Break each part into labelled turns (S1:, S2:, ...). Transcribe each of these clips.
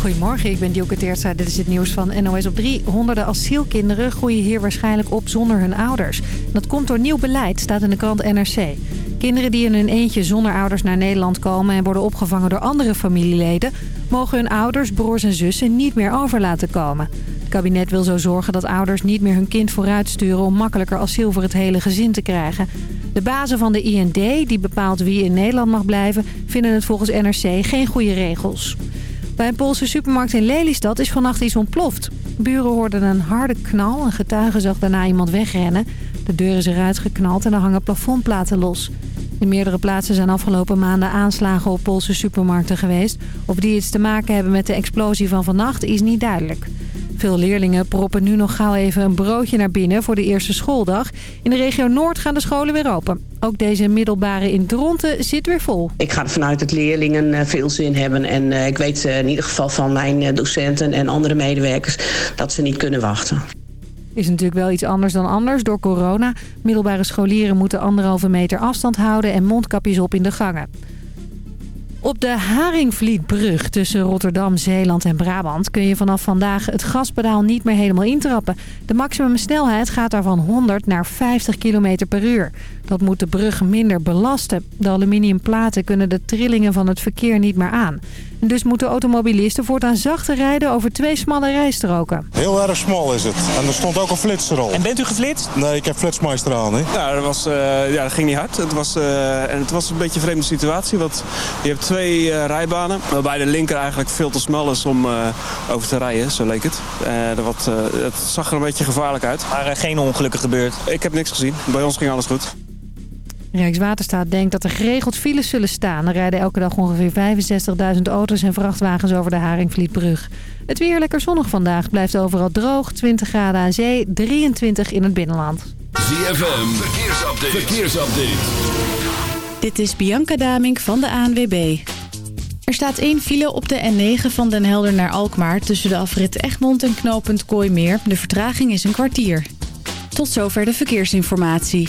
S1: Goedemorgen, ik ben Dielke Teertstra. Dit is het nieuws van NOS op 3. Honderden asielkinderen groeien hier waarschijnlijk op zonder hun ouders. Dat komt door nieuw beleid, staat in de krant NRC. Kinderen die in hun eentje zonder ouders naar Nederland komen... en worden opgevangen door andere familieleden... mogen hun ouders, broers en zussen niet meer over laten komen. Het kabinet wil zo zorgen dat ouders niet meer hun kind vooruitsturen... om makkelijker asiel voor het hele gezin te krijgen. De bazen van de IND, die bepaalt wie in Nederland mag blijven... vinden het volgens NRC geen goede regels. Bij een Poolse supermarkt in Lelystad is vannacht iets ontploft. Buren hoorden een harde knal. Een getuige zag daarna iemand wegrennen. De deur is eruit geknald en er hangen plafondplaten los. In meerdere plaatsen zijn afgelopen maanden aanslagen op Poolse supermarkten geweest. Of die iets te maken hebben met de explosie van vannacht is niet duidelijk. Veel leerlingen proppen nu nog gauw even een broodje naar binnen voor de eerste schooldag. In de regio Noord gaan de scholen weer open. Ook deze middelbare in Dronten zit weer vol.
S2: Ik ga ervan uit dat leerlingen eh, veel zin hebben. En eh, ik weet eh, in ieder geval van mijn docenten en andere medewerkers dat ze niet kunnen wachten.
S1: Is natuurlijk wel iets anders dan anders door corona. Middelbare scholieren moeten anderhalve meter afstand houden en mondkapjes op in de gangen. Op de Haringvlietbrug tussen Rotterdam, Zeeland en Brabant... kun je vanaf vandaag het gaspedaal niet meer helemaal intrappen. De maximumsnelheid gaat daar van 100 naar 50 km per uur. Dat moet de brug minder belasten. De aluminiumplaten kunnen de trillingen van het verkeer niet meer aan. Dus moeten automobilisten voortaan zachter rijden over twee smalle rijstroken.
S3: Heel erg smal is het. En er stond ook een flitser op.
S4: En bent u geflitst?
S3: Nee, ik heb flitsmeister aan. Hè?
S4: Nou, dat, was, uh, ja, dat ging niet hard. Het was, uh, en het was een beetje een vreemde situatie. Want je hebt twee uh, rijbanen. Waarbij de linker eigenlijk veel te smal is om over te rijden. Zo leek het. wat, het zag er een beetje gevaarlijk uit.
S5: Maar geen ongelukken gebeurd?
S4: Ik heb niks gezien. Bij ons ging alles goed.
S1: Rijkswaterstaat denkt dat er geregeld files zullen staan. Er rijden elke dag ongeveer 65.000 auto's en vrachtwagens over de Haringvlietbrug. Het weer lekker zonnig vandaag. Blijft overal droog. 20 graden aan zee, 23 in het binnenland.
S6: ZFM, verkeersupdate. verkeersupdate.
S7: Dit is Bianca Damink van de ANWB. Er staat één file op de N9 van Den Helder naar Alkmaar... tussen de afrit Egmond en knooppunt Kooimeer. De vertraging is een kwartier. Tot zover de verkeersinformatie.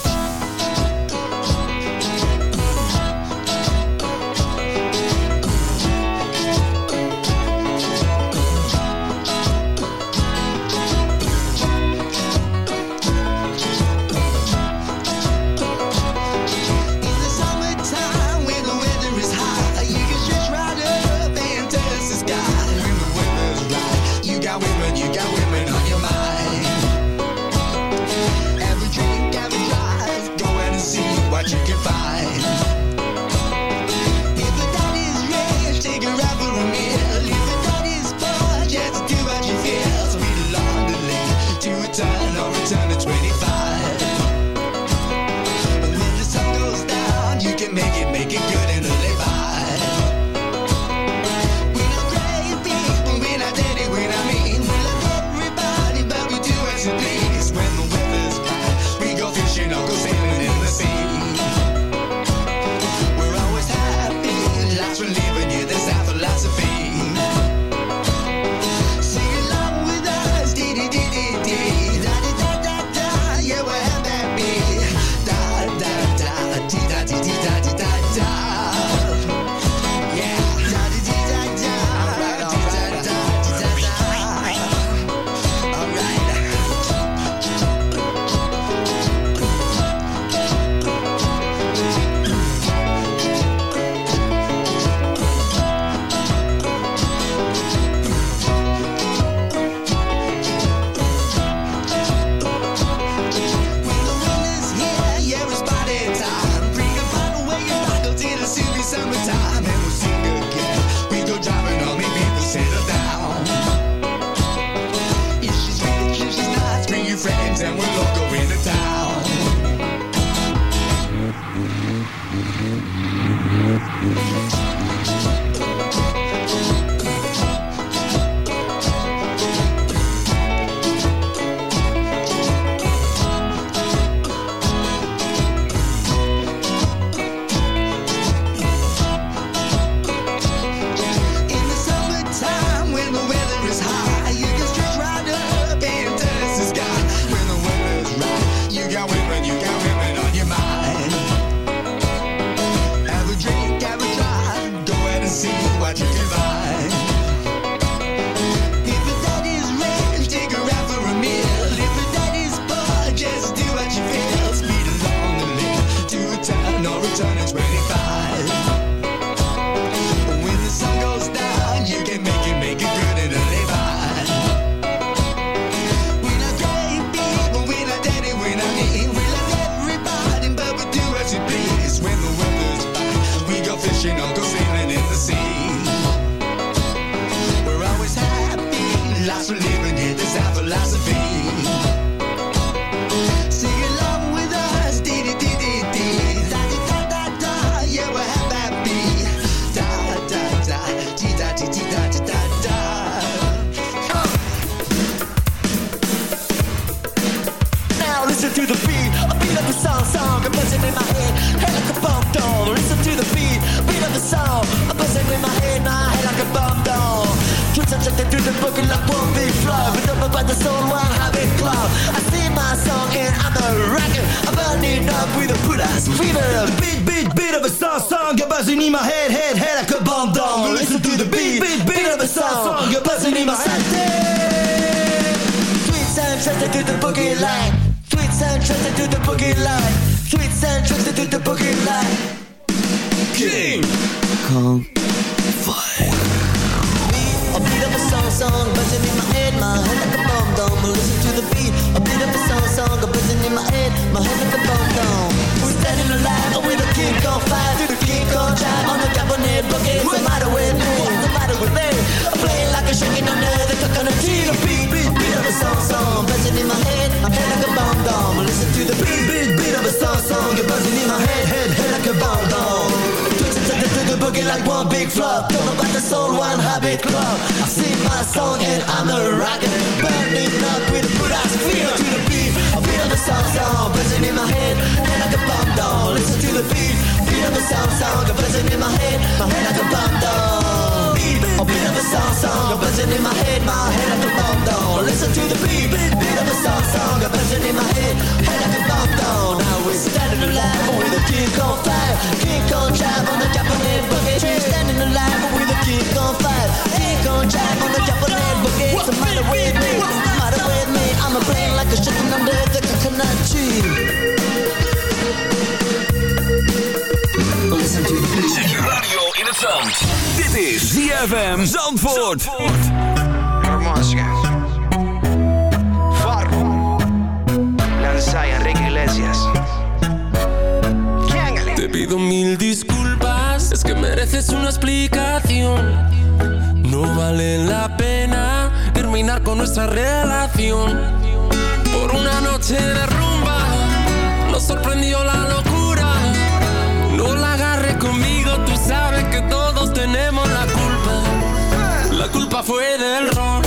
S5: Flop. Don't know about the soul, one habit club. I sing my song and I'm a rocker. Burning up with a ass feel to the beat. I feel the song song buzzing in my head, head like a bomb down. Listen to the beat, of the song song buzzing in my head, my head like a bomb down. A beat of the song song buzzing in my head, my head like a bomb down. Listen to the beat, beat of the song song in my head, head like a bomb down. Now we're standing alive with a kick on fire, kick on drive on the Japanese boogie. Standing alive with a kick on fire, kick on drive on the Japanese boogie. What's the matter with me? What's the with me? I'm a brain like a chicken under the coconut tree. Listen to the
S6: radio in het zand. Dit is ZFM Zandvoort.
S8: Hermosa. Enrique Iglesias.
S9: Te pido mil disculpas, es que mereces una explicación. No vale la pena terminar con nuestra relación. Por una noche de rumba, nos sorprendió la locura. No la agarre conmigo, tú sabes que todos tenemos la culpa. La culpa fue del ron,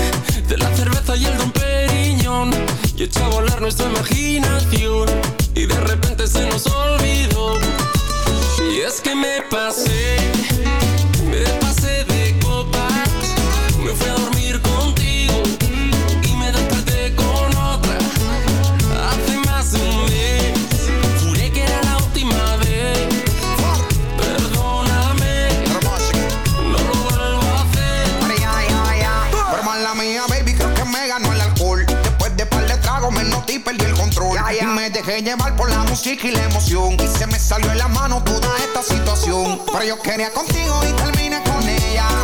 S9: de la cerveza y el don Periñón. Y echó a volar nuestra imaginación. Y de repente se nos olvidó. Y es que me pasé,
S10: dejé llevar por la música y la emoción. Y se me salió en la mano toda esta situación. Pero yo quería contigo y terminé con ella.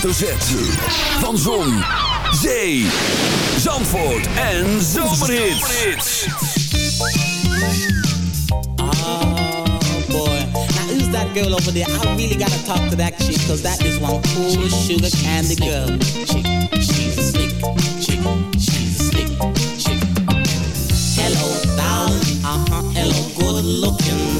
S6: hoofdletter Z. Van Zon, Zee, Zandvoort en Zomerhits.
S11: Oh boy. Now who's that girl over there? I really gotta talk to that chick, cause that is one cool sugar candy girl. Chick, she's a slick chick, she's a slick chick. Hello, darling, uh-huh, hello, good looking.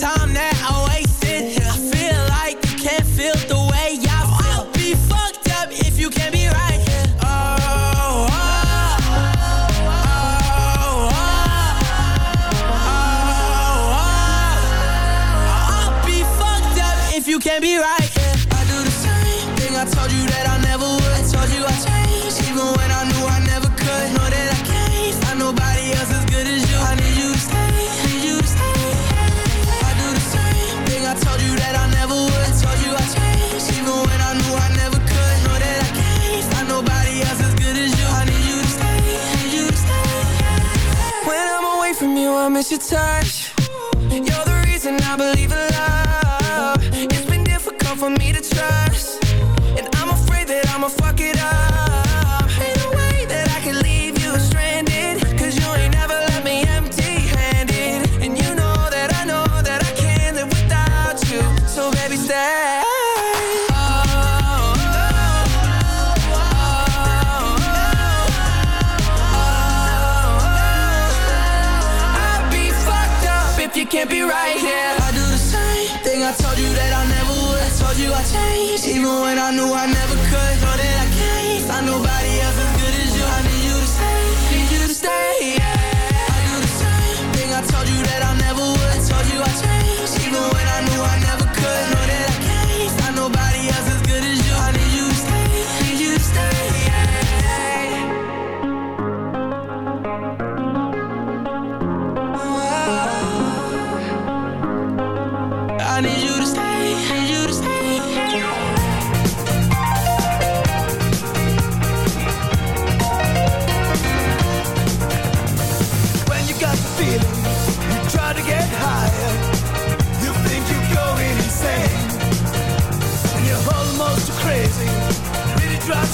S12: time now your touch.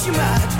S12: you might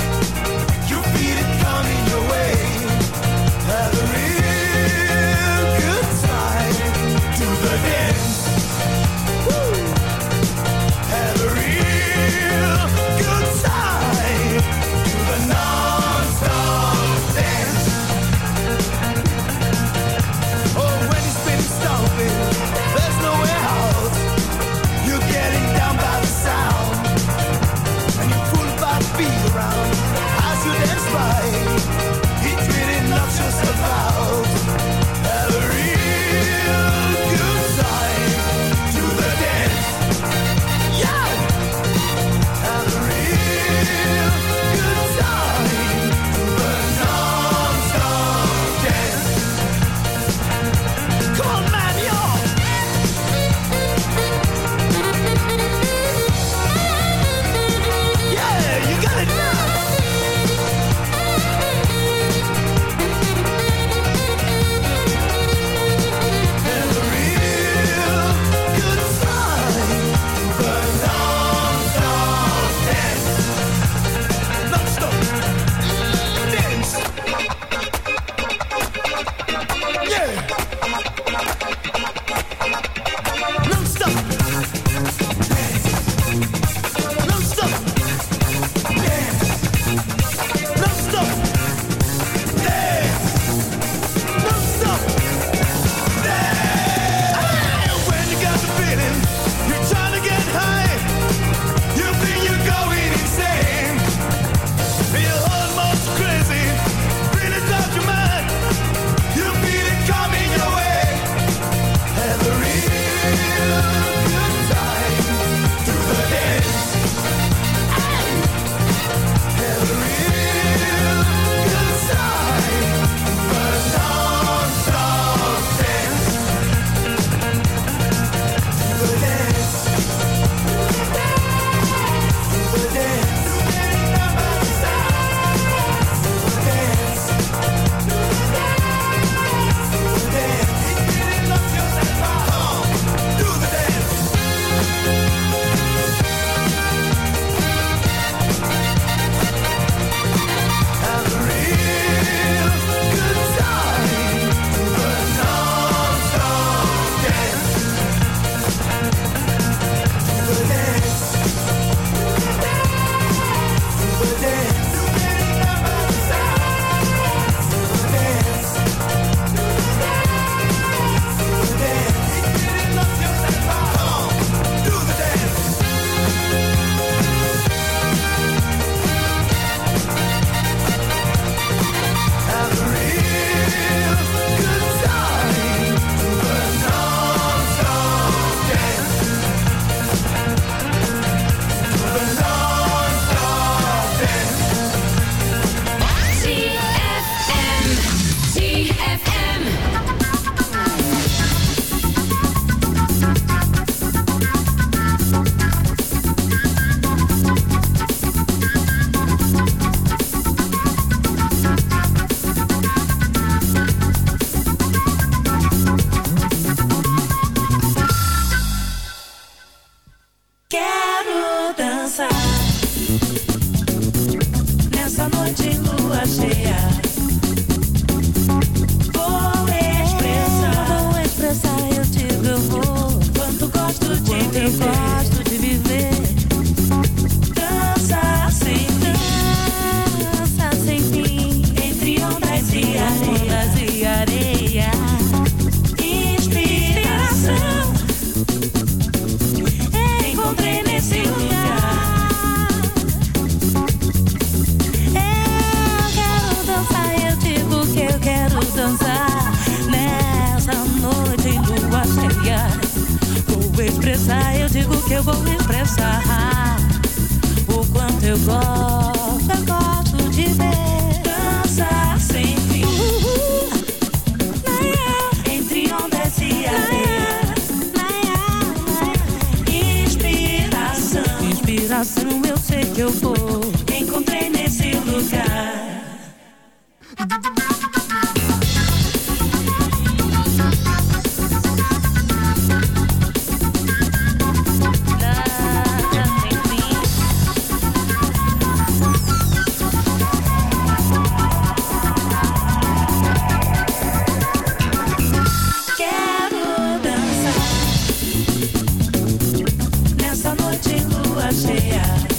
S12: stay out.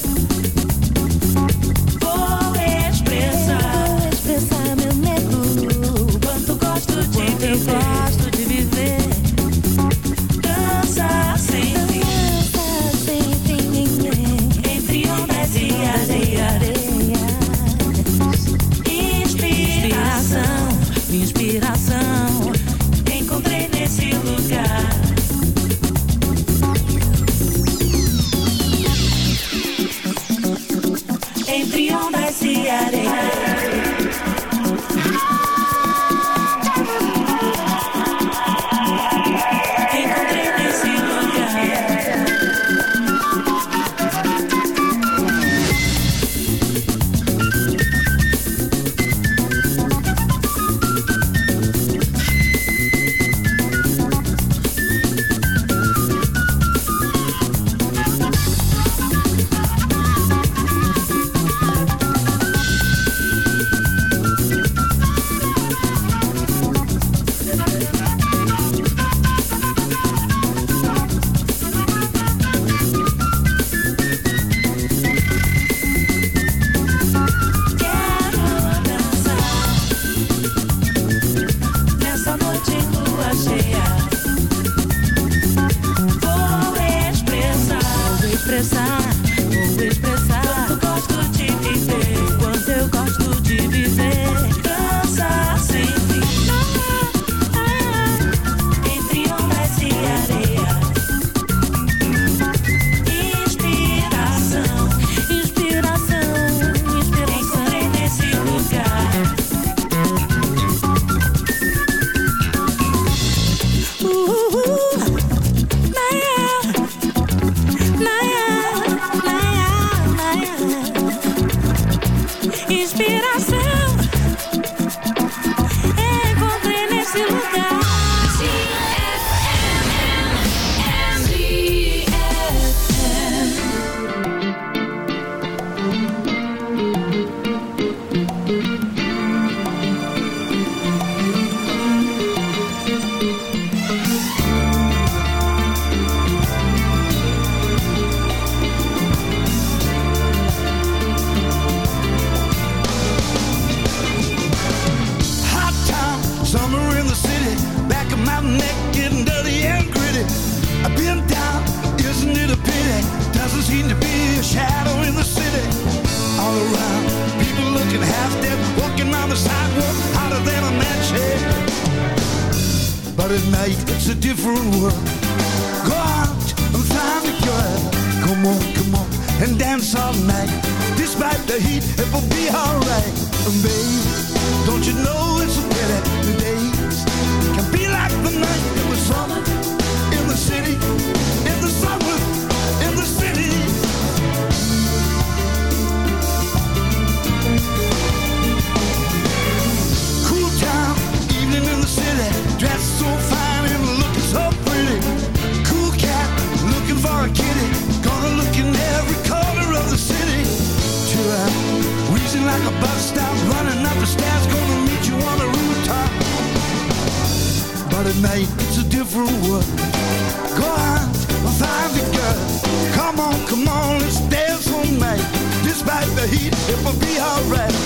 S12: Come on,
S13: let's dance all night. Despite the heat, it will be alright.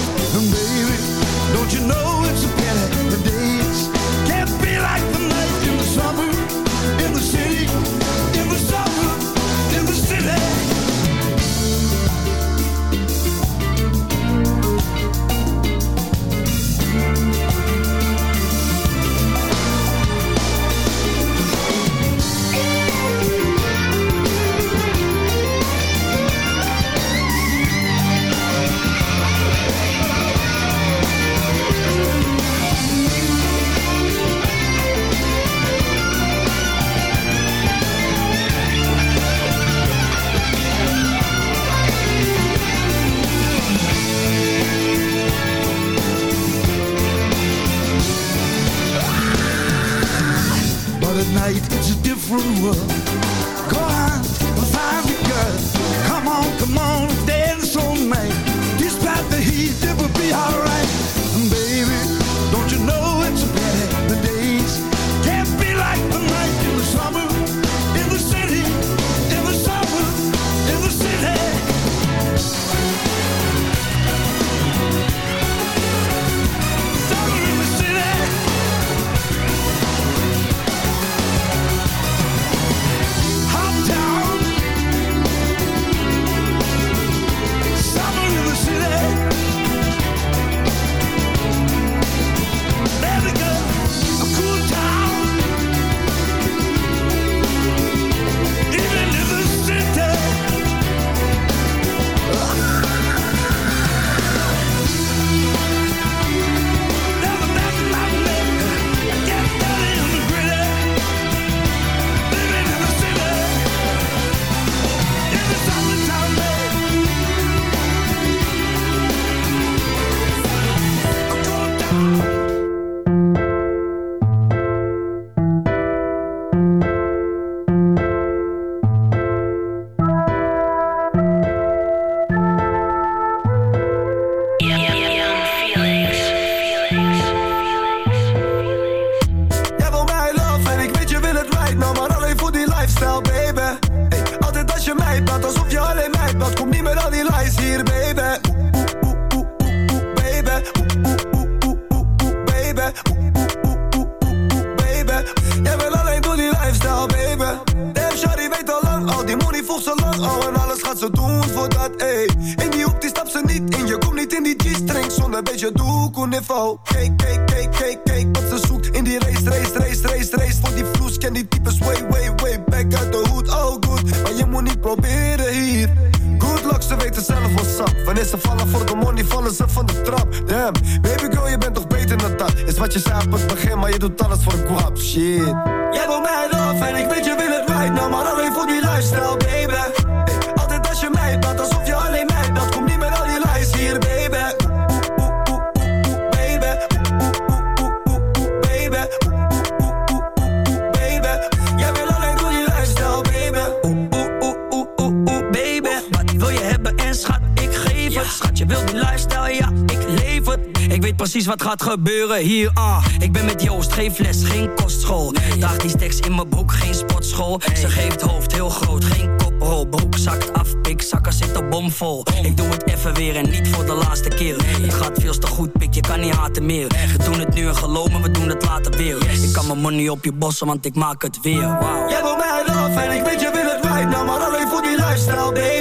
S13: broek zakt af, pikzakken zitten bomvol. Ik doe het even weer en niet voor de laatste keer. Je gaat veel te goed, pik, je kan niet haten meer. We doen het nu en geloven we doen het later weer. Ik kan mijn money op je bossen, want ik maak het weer. Wow. Jij wil mij af en ik weet je wil het right nou, maar alleen voor die lifestyle, baby.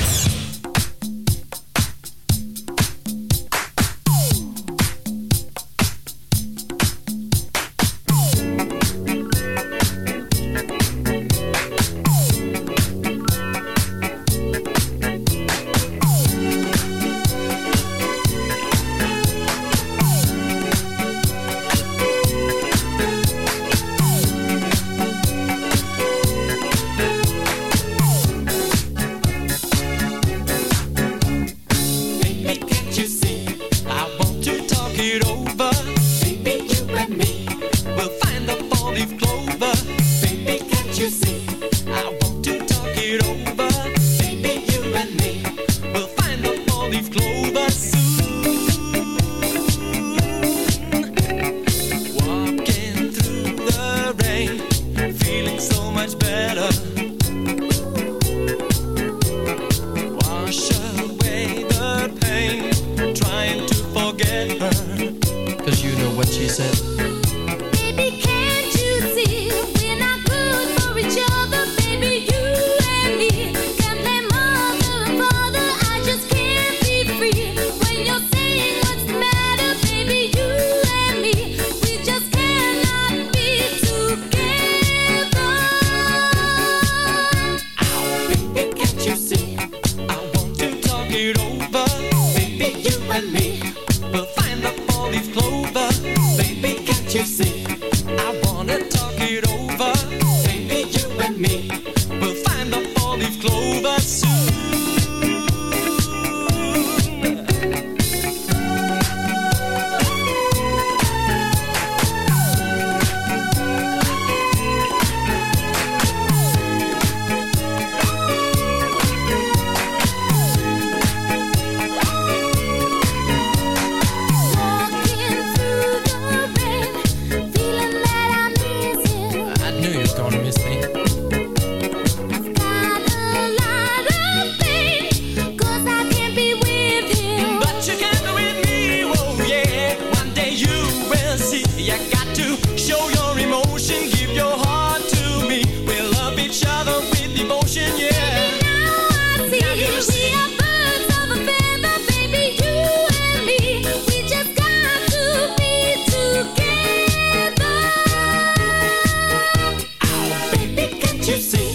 S12: You see?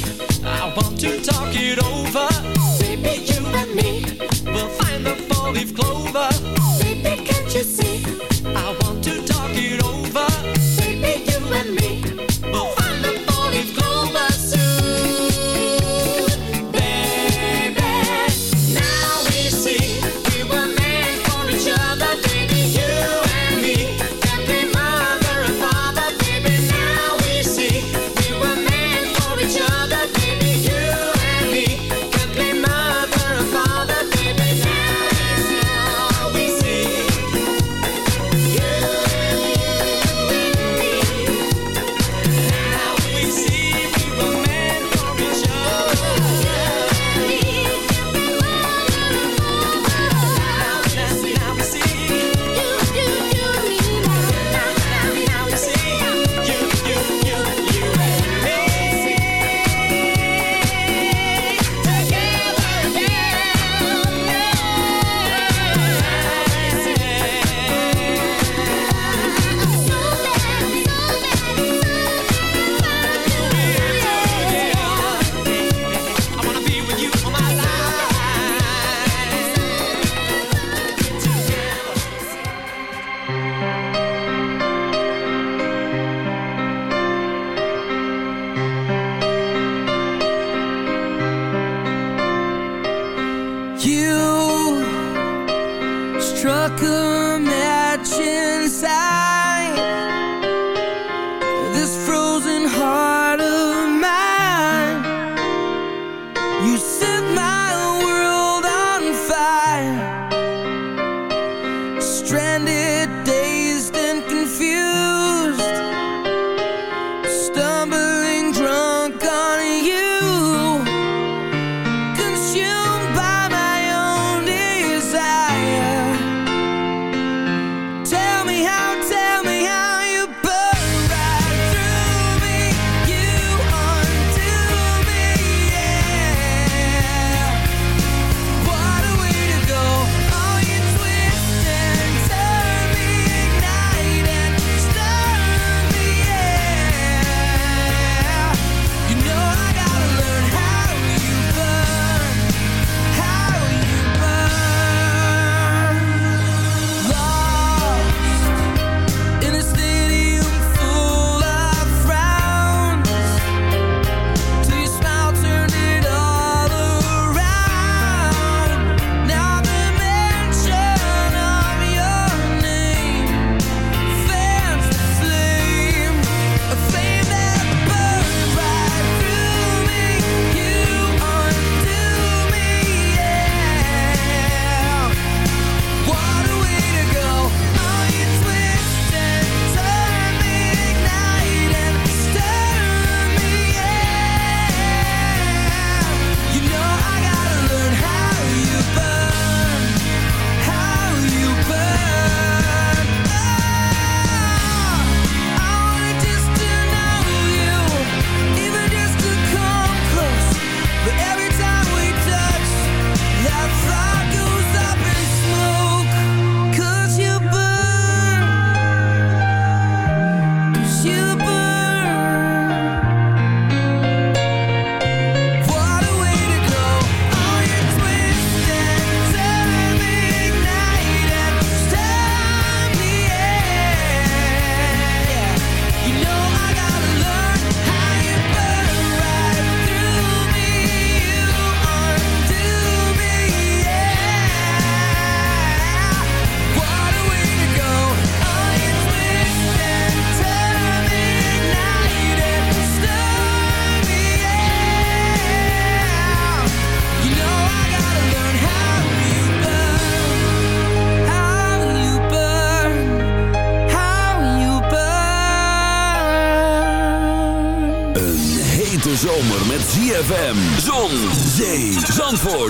S14: stranded
S12: day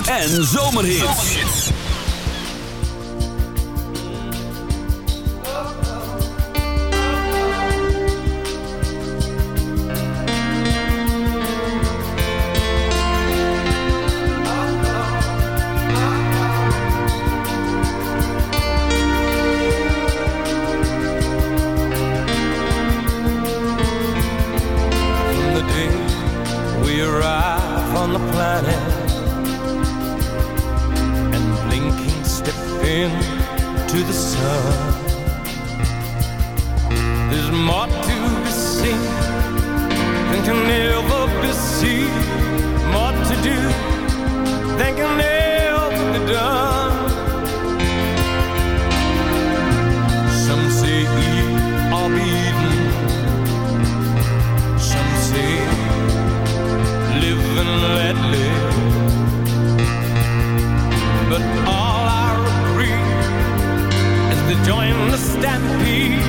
S12: en zomerhits.
S6: rest peace.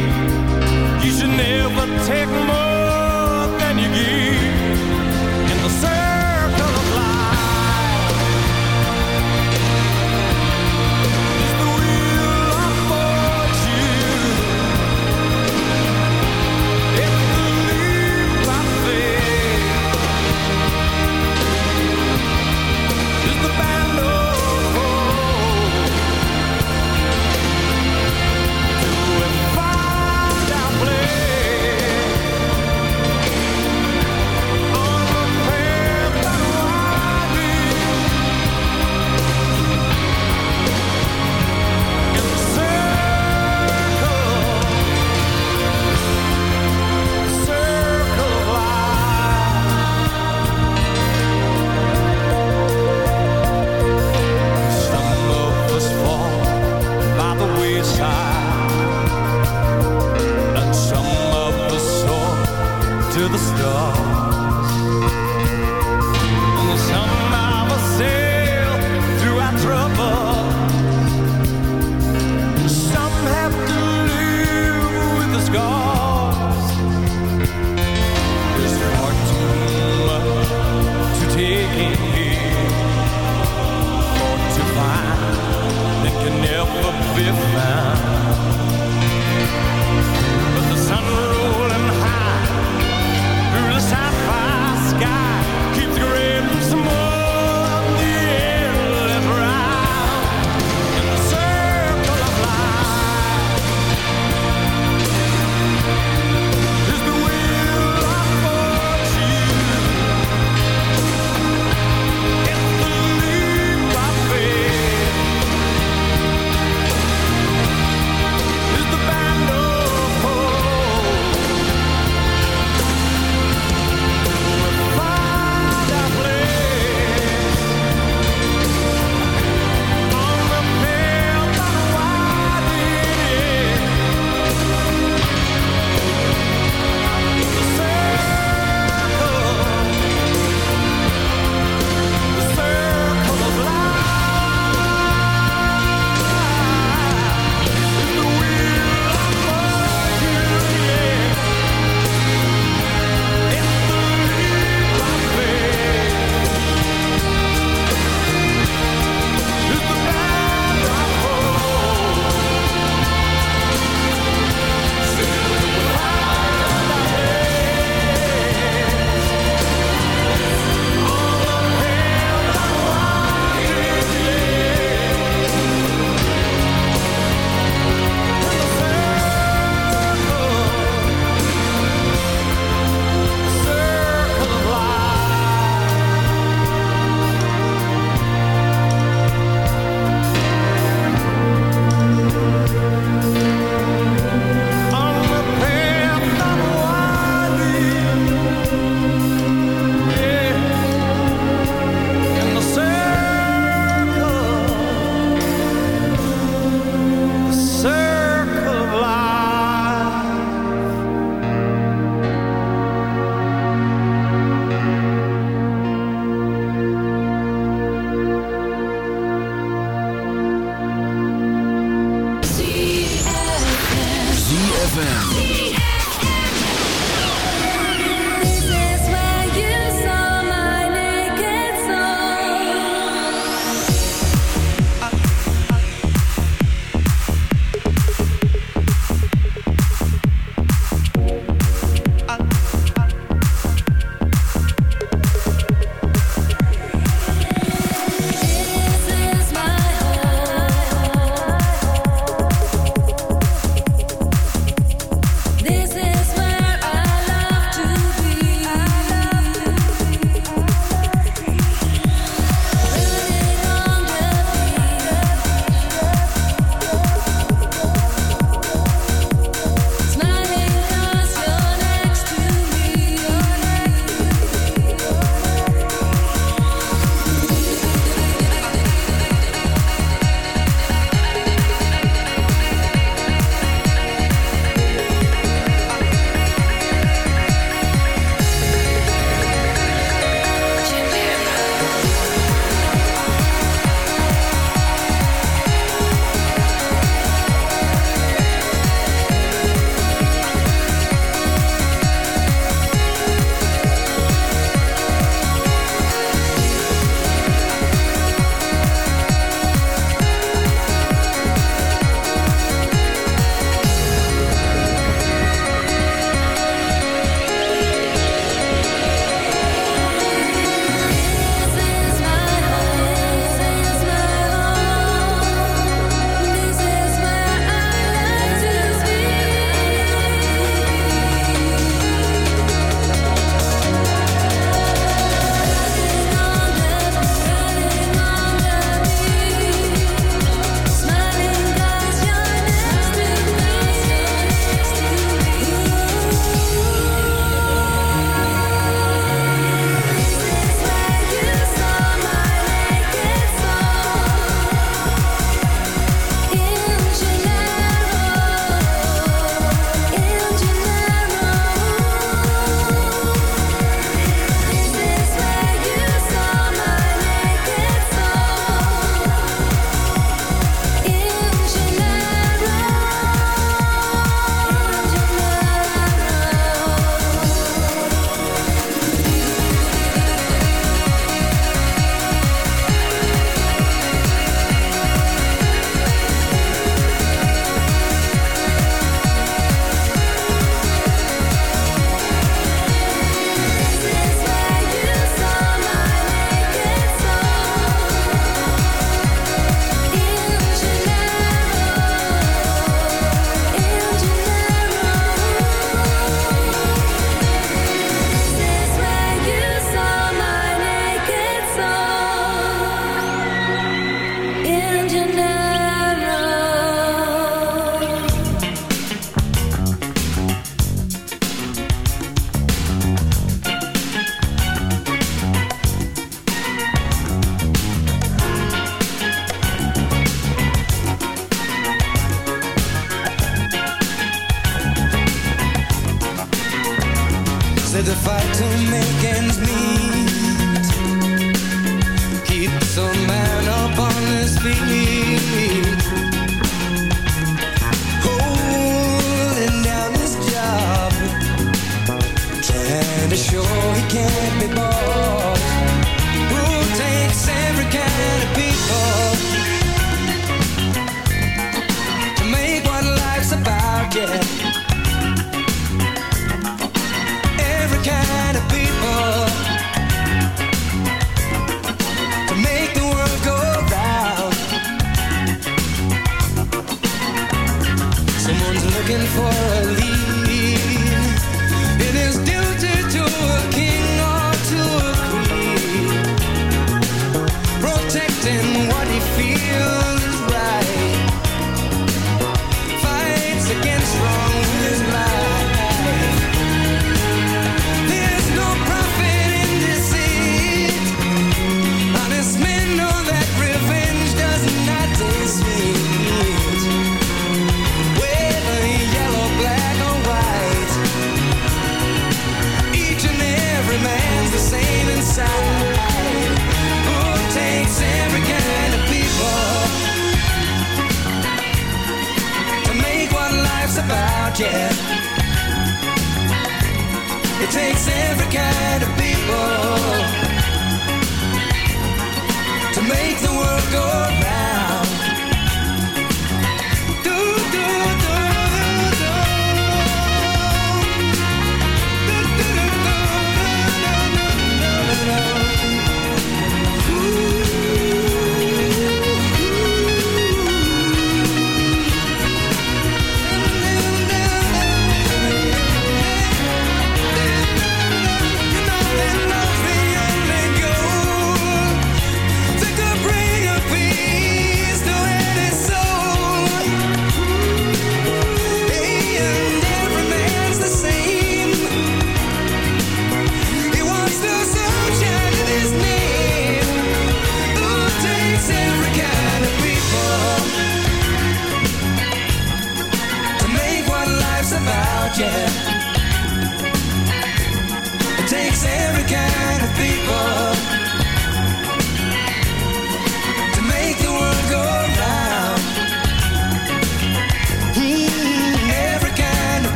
S6: ZFM.